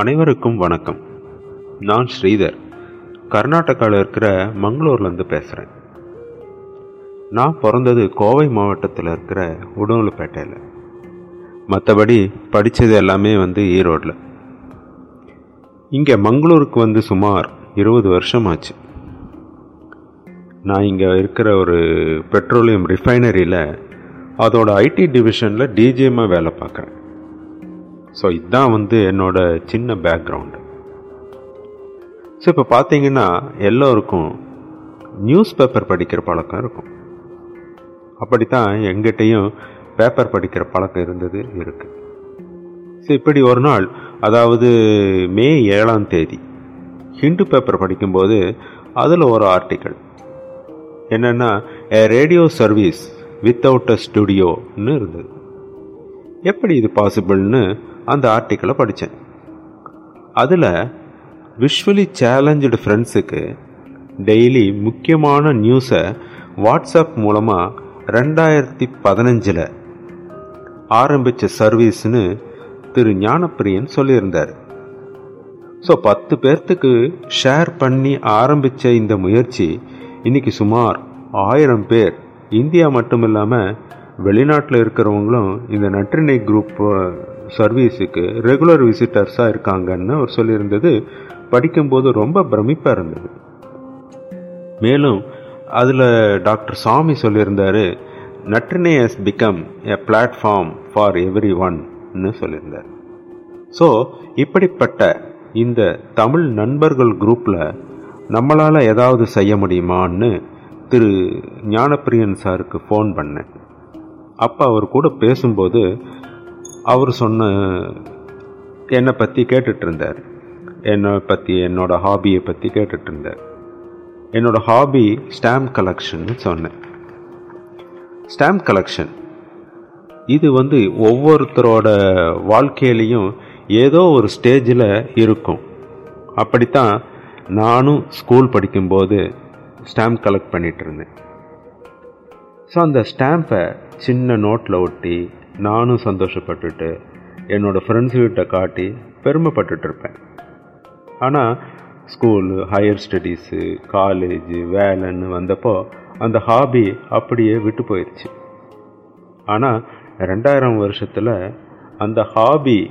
அனைவருக்கும் வணக்கம். நான் ஸ்ரீதர். கர்நாடகாவில் இருக்கிற மங்களூர்லேருந்து பேசுகிறேன் நான் பிறந்தது கோவை மாவட்டத்தில் இருக்கிற உடுமலைப்பேட்டையில். மற்றபடி படித்தது எல்லாமே வந்து ஈரோடில். இங்கே மங்களூருக்கு வந்து சுமார் இருபது வருஷம் ஆச்சு நான் இங்கே இருக்கிற ஒரு பெட்ரோலியம் ரிஃபைனரியில் அதோட ஐடி டிவிஷனில் டிஜிஎம்மாக வேலை பார்க்குறேன் ஸோ இதுதான் வந்து என்னோட சின்ன பேக்ரவுண்டு ஸோ இப்போ பார்த்தீங்கன்னா எல்லோருக்கும் நியூஸ் பேப்பர் படிக்கிற பழக்கம் இருக்கும். அப்படித்தான் எங்கிட்டையும் பேப்பர் படிக்கிற பழக்கம் இருந்தது இருக்குது ஸோ இப்படி ஒரு நாள் அதாவது மே ஏழாம் தேதி ஹிண்டு பேப்பர் படிக்கும்போது அதில் ஒரு ஆர்டிக்கல் என்னென்னா a radio service without a ஸ்டுடியோன்னு இருந்தது. எப்படி இது பாசிபிள்னு அந்த ஆர்டிக்கலை படித்தேன் அதில் விஷுவலி சேலஞ்சு ஃப்ரெண்ட்ஸுக்கு டெய்லி முக்கியமான நியூஸை வாட்ஸ்அப் மூலமாக ரெண்டாயிரத்தி பதினஞ்சில் ஆரம்பித்த சர்வீஸ்னு திரு ஞானப்பிரியன் சொல்லியிருந்தார். ஸோ பத்து பேர்த்துக்கு ஷேர் பண்ணி ஆரம்பித்த இந்த முயற்சி இன்னைக்கு சுமார் ஆயிரம் பேர் இந்தியா மட்டும் இல்லாமல் வெளிநாட்டில் இருக்கிறவங்களும் இந்த நற்றினை குரூப் சர்வீஸுக்கு ரெகுலர் விசிட்டர்ஸாக இருக்காங்கன்னு அவர் சொல்லியிருந்தது. படிக்கும்போது ரொம்ப பிரமிப்பாக இருந்தது. மேலும் அதில் டாக்டர் சாமி சொல்லியிருந்தார் Natrinai has become a platform for every ஒன்னு சொல்லியிருந்தார். ஸோ இப்படிப்பட்ட இந்த தமிழ் நண்பர்கள் குரூப்பில் நம்மளால் ஏதாவது செய்ய முடியுமான்னு திரு ஞானப்பிரியன் சாருக்கு ஃபோன் பண்ணேன். அப்போ அவர் கூட பேசும்போது அவர் சொன்ன என்னை பற்றி கேட்டுட்ருந்தார் என்னை பற்றி என்னோட ஹாபியை பற்றி கேட்டுட்ருந்தார் இருந்தார். ஹாபி ஸ்டாம்ப் கலெக்ஷன்னு சொன்னேன். ஸ்டாம்ப் கலெக்ஷன் இது வந்து ஒவ்வொருத்தரோட வாழ்க்கையிலையும் ஏதோ ஒரு ஸ்டேஜில் இருக்கும். அப்படித்தான் நானும் ஸ்கூல் படிக்கும்போது ஸ்டாம்ப் கலெக்ட் பண்ணிகிட்டு இருந்தேன். ஸோ அந்த ஸ்டாம்பை சின்ன நோட்டில் ஒட்டி நானும் சந்தோஷப்பட்டுட்டு என்னோடய ஃப்ரெண்ட்ஸுக்கிட்ட காட்டி பெருமைப்பட்டுட்டு இருப்பேன் ஆனால் ஸ்கூலு ஹையர் ஸ்டடீஸு காலேஜு வேலைன்னு வந்தப்போ அந்த ஹாபி அப்படியே விட்டு போயிடுச்சு ஆனால் ரெண்டாயிரம் வருஷத்தில் அந்த ஹாபி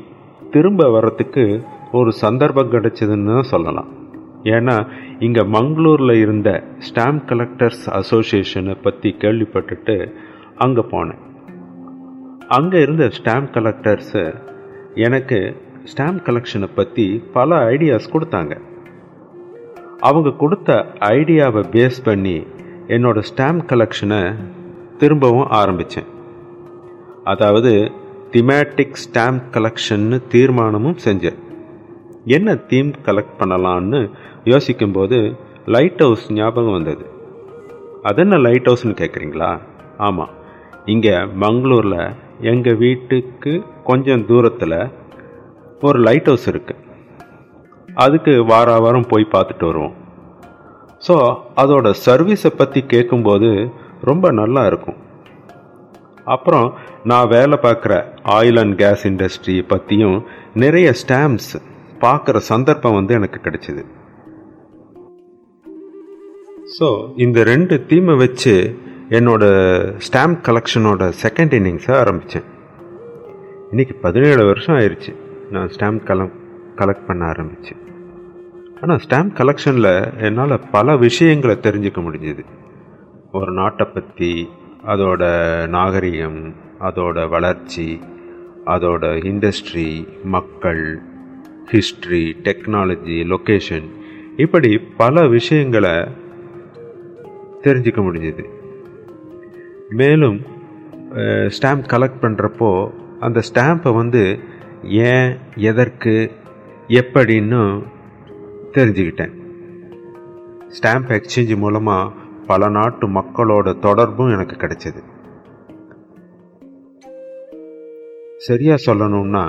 திரும்ப வர்றதுக்கு ஒரு சந்தர்ப்பம் கிடைச்சதுன்னு தான் சொல்லலாம். ஏன்னா இங்கே மங்களூரில் இருந்த ஸ்டாம்ப் கலெக்டர்ஸ் அசோசியேஷனை பற்றி கேள்விப்பட்டுட்டு அங்கே போனேன். அங்கே இருந்த ஸ்டாம்ப் கலெக்டர்ஸு எனக்கு ஸ்டாம்ப் கலெக்ஷனை பற்றி பல ஐடியாஸ் கொடுத்தாங்க. அவங்க கொடுத்த ஐடியாவை பேஸ் பண்ணி என்னோடய ஸ்டாம்ப் கலெக்ஷனை திரும்பவும் ஆரம்பித்தேன் அதாவது திமேட்டிக் ஸ்டாம்ப் கலெக்ஷன்னு தீர்மானமும் செஞ்சேன். என்ன தீம் கலெக்ட் பண்ணலான்னு யோசிக்கும்போது லைட் ஹவுஸ் ஞாபகம் வந்தது. அது என்ன லைட் ஹவுஸ்னு கேட்குறீங்களா ஆமாம் இங்கே மங்களூரில் எங்கள் வீட்டுக்கு கொஞ்சம் தூரத்தில் ஒரு லைட் ஹவுஸ் இருக்குது அதுக்கு வார வாரம் போய் பார்த்துட்டு வருவோம். ஸோ அதோட சர்வீஸை பற்றி கேட்கும்போது ரொம்ப நல்லா இருக்கும். அப்புறம் நான் வேலை பார்க்குற ஆயில் அண்ட் கேஸ் இண்டஸ்ட்ரி பற்றியும் நிறைய ஸ்டாம்ப்ஸ் பார்க்குற சந்தர்ப்பம் வந்து எனக்கு கிடைச்சிது. ஸோ இந்த ரெண்டு தீமை வச்சு என்னோட ஸ்டாம்ப் கலெக்ஷனோட செகண்ட் இன்னிங்ஸை ஆரம்பித்தேன் இன்றைக்கி பதினேழு வருஷம் ஆயிடுச்சு நான் ஸ்டாம்ப் கலெக்ட் கலெக்ட் பண்ண ஆரம்பிச்சு. ஆனால் ஸ்டாம்ப் கலெக்ஷனில் என்னால் பல விஷயங்களை தெரிஞ்சுக்க முடிஞ்சுது. ஒரு நாட்டை பற்றி அதோட நாகரிகம் அதோட வளர்ச்சி அதோட இண்டஸ்ட்ரி மக்கள் ஹிஸ்ட்ரி டெக்னாலஜி லொக்கேஷன் இப்படி பல விஷயங்களை தெரிஞ்சுக்க முடிஞ்சுது. மேலும் ஸ்டாம்ப் கலெக்ட் பண்ணுறப்போ அந்த ஸ்டாம்பை வந்து ஏன் எதற்கு எப்படின்னு தெரிஞ்சுக்கிட்டேன். ஸ்டாம்ப் எக்ஸ்சேஞ்சு மூலமாக பல நாட்டு மக்களோட தொடர்பும் எனக்கு கிடைச்சது. சரியாக சொல்லணும்னா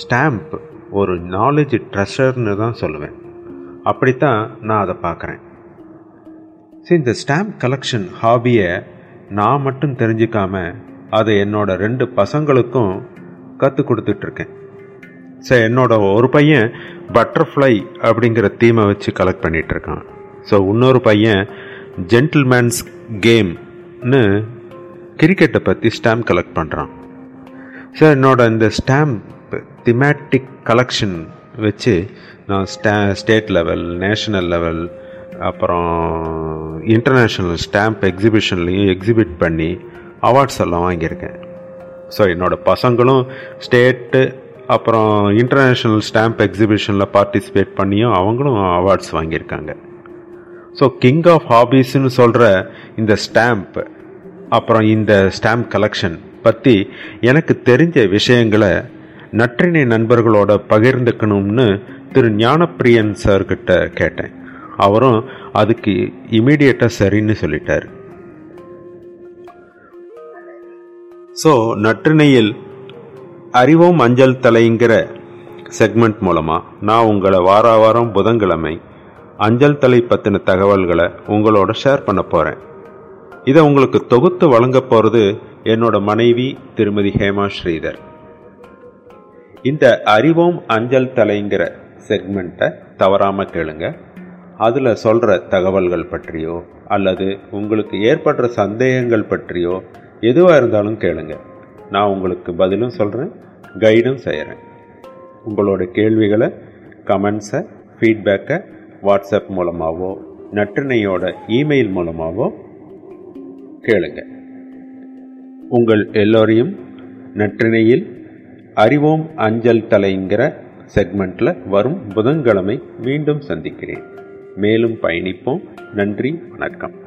ஸ்டாம்ப் ஒரு நாலேஜ் ட்ரெஷர்னு தான் சொல்லுவேன். அப்படித்தான் நான் அதை பார்க்குறேன். சரி இந்த ஸ்டாம்ப் கலெக்ஷன் ஹாபியை நான் மட்டும் தெரிஞ்சுக்காம அதை என்னோட ரெண்டு பசங்களுக்கும் கற்றுக் கொடுத்துட்ருக்கேன். ஸோ என்னோட ஒரு பையன் பட்டர்ஃப்ளை அப்படிங்கிற தீமை வச்சு கலெக்ட் பண்ணிட்டு இருக்கான் ஸோ இன்னொரு பையன் ஜென்டில்மேன்ஸ் கேம்னு கிரிக்கெட்டை பற்றி ஸ்டாம்ப் கலெக்ட் பண்ணுறான் ஸோ என்னோட இந்த ஸ்டாம்ப் திமேட்டிக் கலெக்ஷன் வச்சு நான் stay state level national level அப்புறம் இன்டர்நேஷ்னல் ஸ்டாம்ப் எக்ஸிபிஷன்லேயும் எக்ஸிபிட் பண்ணி அவார்ட்ஸ் எல்லாம் வாங்கியிருக்கேன். ஸோ என்னோடய பசங்களும் ஸ்டேட்டு அப்புறம் இன்டர்நேஷ்னல் ஸ்டாம்ப் எக்ஸிபிஷனில் பார்ட்டிசிபேட் பண்ணியும் அவங்களும் அவார்ட்ஸ் வாங்கியிருக்காங்க. ஸோ கிங் ஆஃப் ஹாபீஸ்னு சொல்கிற இந்த ஸ்டாம்ப் அப்புறம் இந்த ஸ்டாம்ப் கலெக்ஷன் பற்றி எனக்கு தெரிஞ்ச விஷயங்களை நற்றினை நண்பர்களோட பகிர்ந்துக்கணும்னு திரு ஞானப்பிரியன் சார்கிட்ட கேட்டேன். அவரும் அதுக்கு இமீடியட்டாக சரின்னு சொல்லிட்டார். ஸோ நற்றினையில் அறிவோம் அஞ்சல் தலைங்கிற செக்மெண்ட் மூலமாக நான் உங்களை வார வாரம் புதன்கிழமை அஞ்சல் தலை பற்றின தகவல்களை உங்களோட ஷேர் பண்ண போகிறேன் இதை உங்களுக்கு தொகுத்து வழங்க போகிறது என்னோட மனைவி திருமதி ஹேமா ஸ்ரீதர். இந்த அறிவோம் அஞ்சல் தலைங்கிற செக்மெண்ட்டை தவறாமல் கேளுங்கள் அதில் சொல்கிற தகவல்கள் பற்றியோ அல்லது உங்களுக்கு ஏற்படுற சந்தேகங்கள் பற்றியோ எதுவாக இருந்தாலும் கேளுங்க. நான் உங்களுக்கு பதிலும் சொல்கிறேன் கைடும் செய்கிறேன் உங்களோட கேள்விகளை கமெண்ட்ஸை ஃபீட்பேக்கை வாட்ஸ்அப் மூலமாகவோ நற்றினையோட இமெயில் மூலமாகவோ கேளுங்க. உங்கள் எல்லோரையும் நற்றினையில் அறிவோம் அஞ்சல் தலைங்கிற செக்மெண்ட்டில் வரும் புதன்கிழமை மீண்டும் சந்திக்கிறேன். மேலும் பயணிப்போம். நன்றி வணக்கம்.